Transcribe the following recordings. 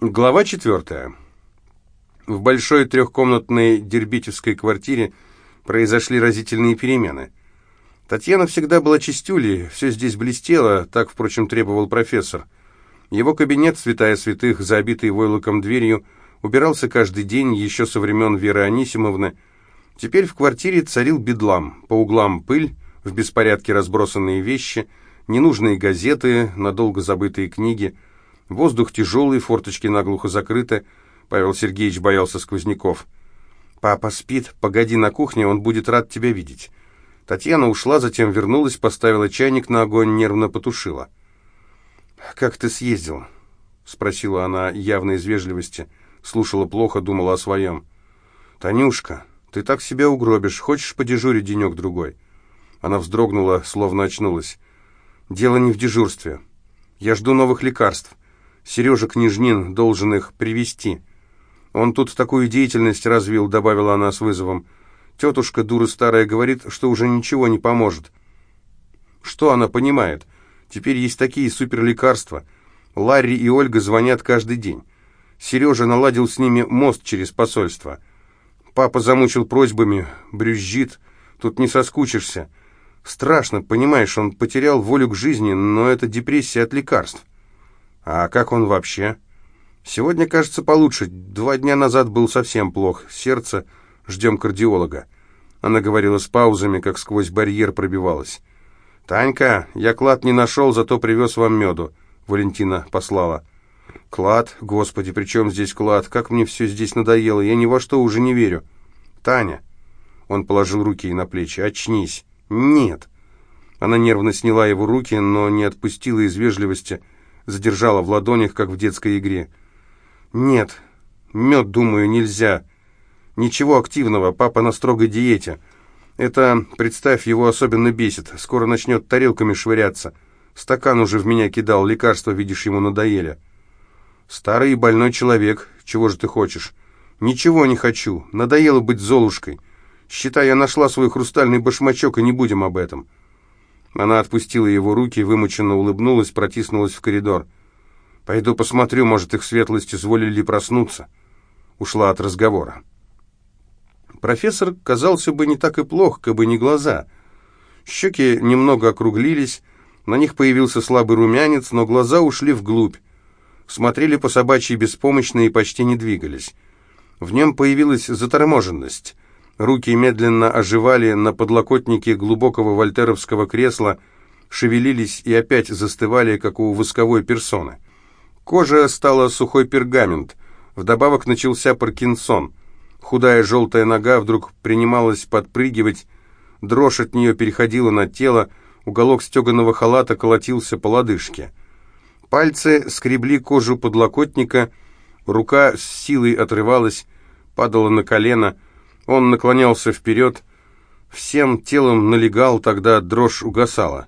Глава четвертая. В большой трехкомнатной дербитевской квартире произошли разительные перемены. Татьяна всегда была чистюлей, все здесь блестело, так, впрочем, требовал профессор. Его кабинет, святая святых, забитый войлоком дверью, убирался каждый день, еще со времен Веры Анисимовны. Теперь в квартире царил бедлам, по углам пыль, в беспорядке разбросанные вещи, ненужные газеты, надолго забытые книги – Воздух тяжелый, форточки наглухо закрыты. Павел Сергеевич боялся сквозняков. «Папа спит, погоди на кухне, он будет рад тебя видеть». Татьяна ушла, затем вернулась, поставила чайник на огонь, нервно потушила. «Как ты съездил?» — спросила она явно из вежливости. Слушала плохо, думала о своем. «Танюшка, ты так себя угробишь. Хочешь подежурить денек-другой?» Она вздрогнула, словно очнулась. «Дело не в дежурстве. Я жду новых лекарств. Сережа Княжнин должен их привести. Он тут такую деятельность развил, добавила она с вызовом. Тетушка, дура старая, говорит, что уже ничего не поможет. Что она понимает? Теперь есть такие суперлекарства. Ларри и Ольга звонят каждый день. Сережа наладил с ними мост через посольство. Папа замучил просьбами, брюзжит. Тут не соскучишься. Страшно, понимаешь, он потерял волю к жизни, но это депрессия от лекарств. А как он вообще? Сегодня, кажется, получше. Два дня назад был совсем плох. Сердце. Ждем кардиолога. Она говорила с паузами, как сквозь барьер пробивалась. «Танька, я клад не нашел, зато привез вам меду», — Валентина послала. «Клад? Господи, при чем здесь клад? Как мне все здесь надоело, я ни во что уже не верю». «Таня!» Он положил руки ей на плечи. «Очнись!» «Нет!» Она нервно сняла его руки, но не отпустила из вежливости, — задержала в ладонях, как в детской игре. «Нет, мед, думаю, нельзя. Ничего активного, папа на строгой диете. Это, представь, его особенно бесит. Скоро начнет тарелками швыряться. Стакан уже в меня кидал, лекарства, видишь, ему надоели». «Старый и больной человек, чего же ты хочешь?» «Ничего не хочу, надоело быть Золушкой. Считай, я нашла свой хрустальный башмачок, и не будем об этом». Она отпустила его руки, вымученно улыбнулась, протиснулась в коридор. «Пойду посмотрю, может, их светлость изволили проснуться». Ушла от разговора. Профессор казался бы не так и плох, как бы не глаза. Щеки немного округлились, на них появился слабый румянец, но глаза ушли вглубь. Смотрели по собачьи беспомощно и почти не двигались. В нем появилась заторможенность — Руки медленно оживали на подлокотнике глубокого вольтеровского кресла, шевелились и опять застывали, как у восковой персоны. Кожа стала сухой пергамент, вдобавок начался Паркинсон. Худая желтая нога вдруг принималась подпрыгивать, дрожь от нее переходила на тело, уголок стеганого халата колотился по лодыжке. Пальцы скребли кожу подлокотника, рука с силой отрывалась, падала на колено — он наклонялся вперед, всем телом налегал, тогда дрожь угасала.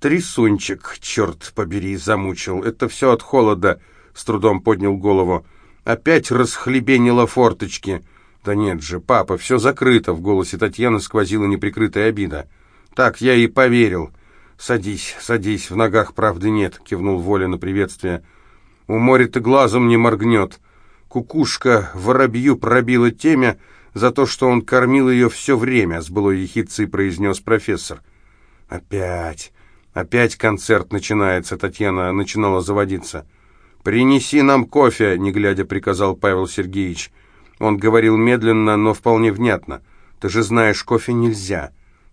«Трясунчик, черт побери, замучил. Это все от холода», — с трудом поднял голову. «Опять расхлебенило форточки». «Да нет же, папа, все закрыто», — в голосе Татьяны сквозила неприкрытая обида. «Так я и поверил». «Садись, садись, в ногах правды нет», — кивнул Воля на приветствие. «У моря-то глазом не моргнет». Кукушка воробью пробила темя, — за то, что он кормил ее все время», — с былой ехидцей произнес профессор. «Опять, опять концерт начинается», — Татьяна начинала заводиться. «Принеси нам кофе», — не глядя приказал Павел Сергеевич. Он говорил медленно, но вполне внятно. «Ты же знаешь, кофе нельзя».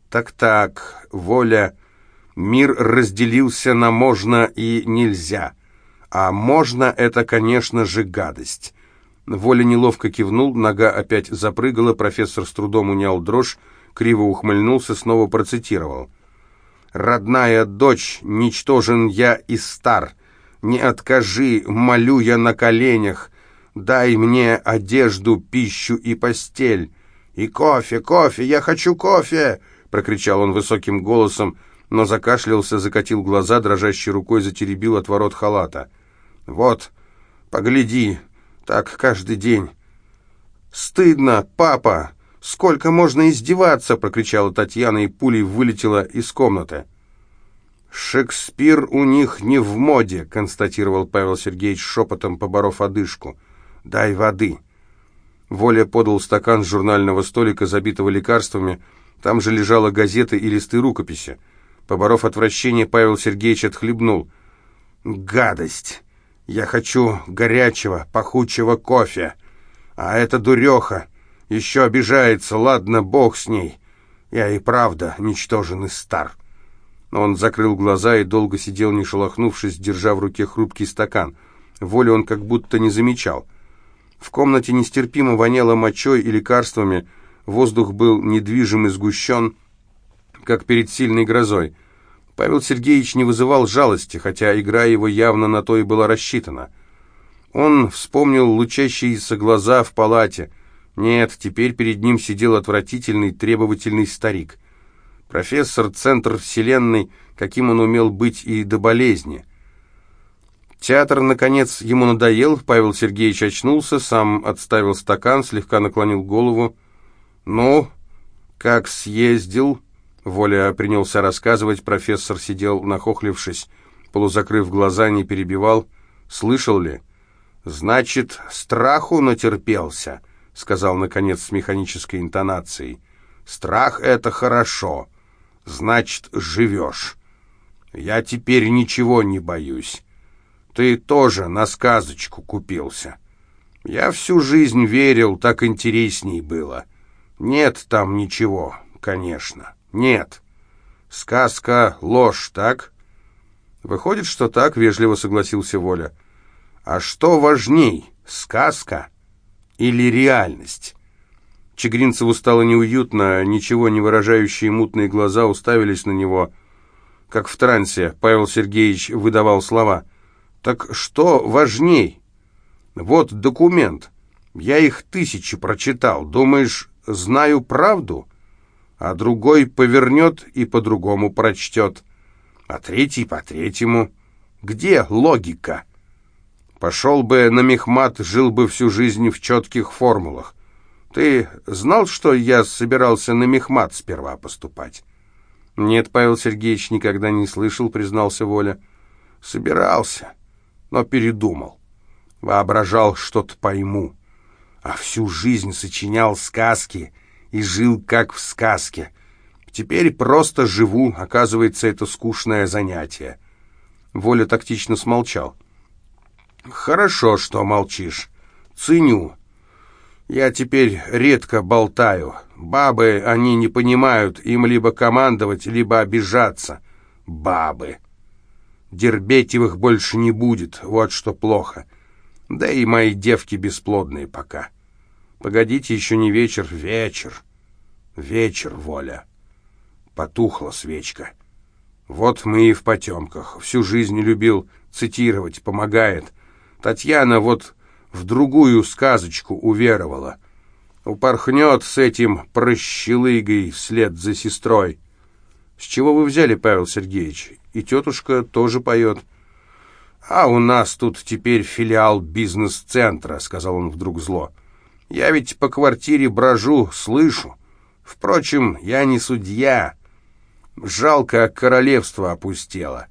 «Так-так, воля...» Мир разделился на «можно» и «нельзя». А «можно» — это, конечно же, гадость. Воля неловко кивнул, нога опять запрыгала, профессор с трудом унял дрожь, криво ухмыльнулся, снова процитировал. «Родная дочь, ничтожен я и стар, не откажи, молю я на коленях, дай мне одежду, пищу и постель. И кофе, кофе, я хочу кофе!» — прокричал он высоким голосом, но закашлялся, закатил глаза, дрожащей рукой затеребил отворот халата. «Вот, погляди!» Так каждый день. «Стыдно, папа! Сколько можно издеваться?» — прокричала Татьяна и пулей вылетела из комнаты. «Шекспир у них не в моде», — констатировал Павел Сергеевич шепотом, поборов одышку. «Дай воды». Воля подал стакан с журнального столика, забитого лекарствами. Там же лежала газета и листы рукописи. Поборов отвращение, Павел Сергеевич отхлебнул. «Гадость! Я хочу горячего, пахучего кофе. А эта дуреха еще обижается, ладно, бог с ней. Я и правда ничтожен и стар». Он закрыл глаза и долго сидел, не шелохнувшись, держа в руке хрупкий стакан. Воли он как будто не замечал. В комнате нестерпимо воняло мочой и лекарствами, воздух был недвижим и сгущен, как перед сильной грозой. Павел Сергеевич не вызывал жалости, хотя игра его явно на то и была рассчитана. Он вспомнил лучащиеся глаза в палате. Нет, теперь перед ним сидел отвратительный, требовательный старик. Профессор, центр вселенной, каким он умел быть и до болезни — Театр, наконец, ему надоел, Павел Сергеевич очнулся, сам отставил стакан, слегка наклонил голову. «Ну, как съездил?» Воля принялся рассказывать, профессор сидел, нахохлившись, полузакрыв глаза, не перебивал. «Слышал ли?» «Значит, страху натерпелся», — сказал, наконец, с механической интонацией. «Страх — это хорошо. Значит, живешь. Я теперь ничего не боюсь». Ты тоже на сказочку купился. Я всю жизнь верил, так интересней было. Нет там ничего, конечно. Нет. Сказка — ложь, так? Выходит, что так, вежливо согласился Воля. А что важней, сказка или реальность? Чегринцеву стало неуютно, ничего не выражающие мутные глаза уставились на него. Как в трансе, Павел Сергеевич выдавал слова — так что важней? Вот документ. Я их тысячи прочитал. Думаешь, знаю правду? А другой повернет и по-другому прочтет. А третий по-третьему. Где логика? Пошел бы на мехмат, жил бы всю жизнь в четких формулах. Ты знал, что я собирался на мехмат сперва поступать? Нет, Павел Сергеевич никогда не слышал, признался Воля. Собирался но передумал. Воображал, что-то пойму. А всю жизнь сочинял сказки и жил как в сказке. Теперь просто живу, оказывается, это скучное занятие. Воля тактично смолчал. «Хорошо, что молчишь. Ценю. Я теперь редко болтаю. Бабы, они не понимают, им либо командовать, либо обижаться. Бабы!» Дербетевых больше не будет, вот что плохо. Да и мои девки бесплодные пока. Погодите, еще не вечер, вечер. Вечер, Воля. Потухла свечка. Вот мы и в потемках. Всю жизнь любил цитировать, помогает. Татьяна вот в другую сказочку уверовала. Упорхнет с этим прощелыгой вслед за сестрой. С чего вы взяли, Павел Сергеевич? и тетушка тоже поет. «А у нас тут теперь филиал бизнес-центра», — сказал он вдруг зло. «Я ведь по квартире брожу, слышу. Впрочем, я не судья. Жалко, королевство опустело.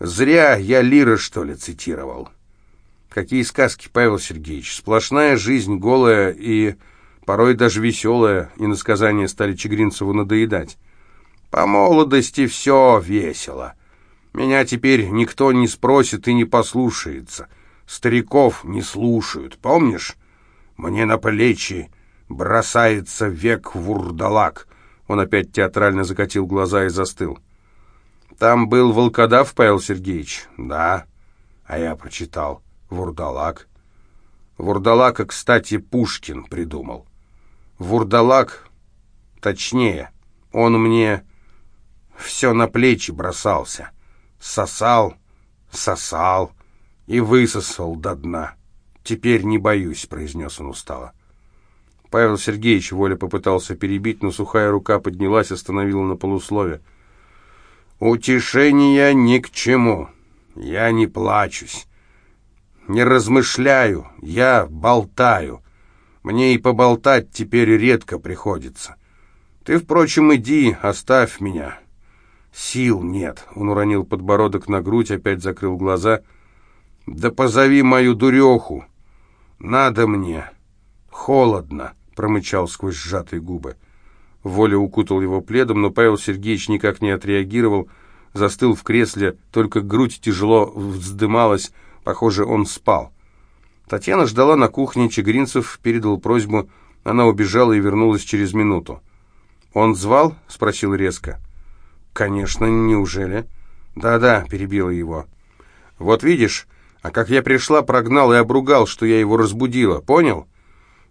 Зря я Лира, что ли, цитировал». «Какие сказки, Павел Сергеевич? Сплошная жизнь, голая и порой даже веселая, и насказания стали Чегринцеву надоедать». По молодости все весело. Меня теперь никто не спросит и не послушается. Стариков не слушают, помнишь? Мне на плечи бросается век вурдалак. Он опять театрально закатил глаза и застыл. Там был волкодав, Павел Сергеевич? Да. А я прочитал. Вурдалак. Вурдалака, кстати, Пушкин придумал. Вурдалак, точнее, он мне все на плечи бросался. Сосал, сосал и высосал до дна. «Теперь не боюсь», — произнес он устало. Павел Сергеевич Воля попытался перебить, но сухая рука поднялась, остановила на полуслове. «Утешения ни к чему. Я не плачусь, не размышляю, я болтаю. Мне и поболтать теперь редко приходится. Ты, впрочем, иди, оставь меня. Сил нет. Он уронил подбородок на грудь, опять закрыл глаза. Да позови мою дуреху. Надо мне. Холодно, промычал сквозь сжатые губы. Воля укутал его пледом, но Павел Сергеевич никак не отреагировал, застыл в кресле, только грудь тяжело вздымалась, похоже, он спал. Татьяна ждала на кухне, Чегринцев передал просьбу, она убежала и вернулась через минуту. «Он звал?» — спросил резко. «Конечно, неужели?» «Да-да», — перебила его. «Вот видишь, а как я пришла, прогнал и обругал, что я его разбудила, понял?»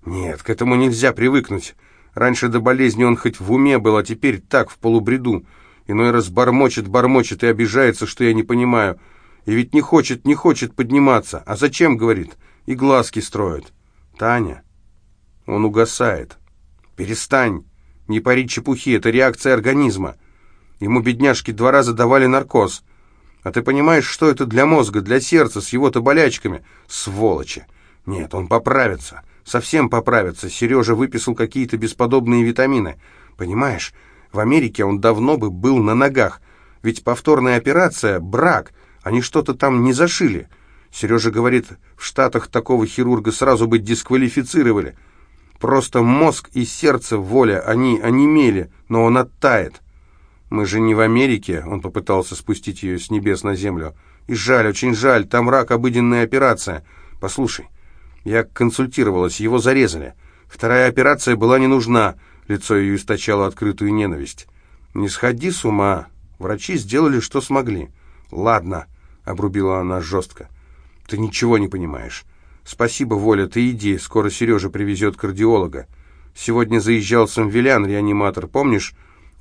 «Нет, к этому нельзя привыкнуть. Раньше до болезни он хоть в уме был, а теперь так, в полубреду. Иной раз бормочет, бормочет и обижается, что я не понимаю. И ведь не хочет, не хочет подниматься. А зачем, говорит, и глазки строит. Таня, он угасает. Перестань, не пари чепухи, это реакция организма. Ему, бедняжки, два раза давали наркоз. А ты понимаешь, что это для мозга, для сердца, с его-то болячками? Сволочи! Нет, он поправится, совсем поправится. Сережа выписал какие-то бесподобные витамины. Понимаешь, в Америке он давно бы был на ногах. Ведь повторная операция — брак. Они что-то там не зашили. Сережа говорит, в Штатах такого хирурга сразу бы дисквалифицировали. Просто мозг и сердце, воля, они онемели, но он оттает. Мы же не в Америке, он попытался спустить ее с небес на землю. И жаль, очень жаль, там рак, обыденная операция. Послушай, я консультировалась, его зарезали. Вторая операция была не нужна, лицо ее источало открытую ненависть. Не сходи с ума, врачи сделали, что смогли. Ладно, обрубила она жестко. Ты ничего не понимаешь. Спасибо, Воля, ты иди, скоро Сережа привезет кардиолога. Сегодня заезжал Самвелян, реаниматор, помнишь?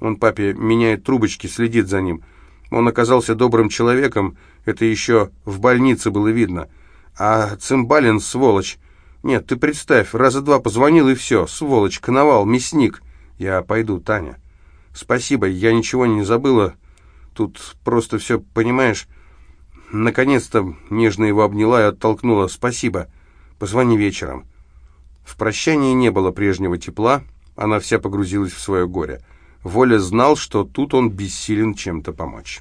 Он папе меняет трубочки, следит за ним. Он оказался добрым человеком, это еще в больнице было видно. А Цимбалин, сволочь. Нет, ты представь, раза два позвонил и все. Сволочь, коновал, мясник. Я пойду, Таня. Спасибо, я ничего не забыла. Тут просто все, понимаешь... Наконец-то нежно его обняла и оттолкнула. «Спасибо. Позвони вечером». В прощании не было прежнего тепла, она вся погрузилась в свое горе. Воля знал, что тут он бессилен чем-то помочь.